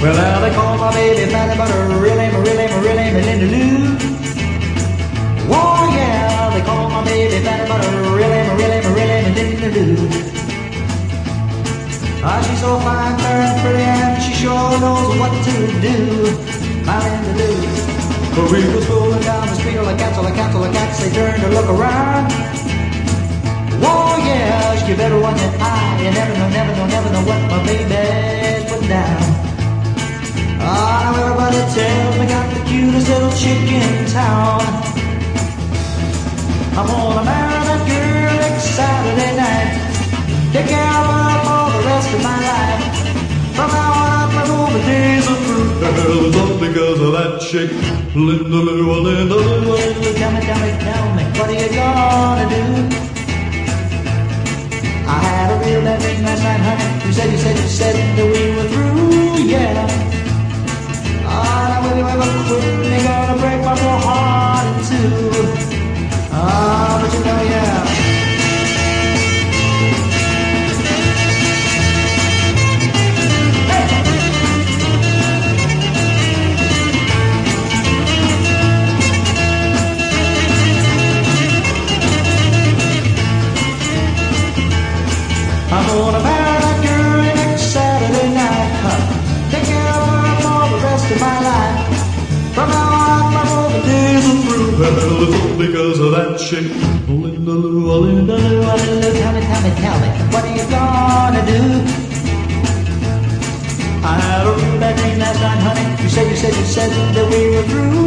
Well, now they call my baby fatty, but her really, really, her real Linda Lou. Oh, yeah, they call my baby fatty, but her really, really, her real Linda Lou. Ah, she's so fine, fair and pretty, and she sure knows what to do. My Linda Lou. But we was rolling down the street, all the cats, all the cats, all the cats, they turned to look around. Oh, yeah, she better watch an I. you never know, never know, never know what my baby cutest little chick in town. I'm gonna marry that girl next Saturday night. Take care of her for the rest of my life. From now on, my movie days are through. Hell, it's all because of that chick, Linda Lou, Linda Lou. Tell me, tell me, tell me, what are you gonna do? I had a real bad dream last night, honey. You said, you said, you said that we were through, gonna marry that girl next Saturday night. Huh. Take care of her for the rest of my life. From now on, my moving days are through. Hell, it's all because of that chick, Linda Lou, Linda Lou. Tell me, tell me, tell me, tell me, what are you gonna do? I had a real bad dream last night, honey. You said, you said, you said that we were through.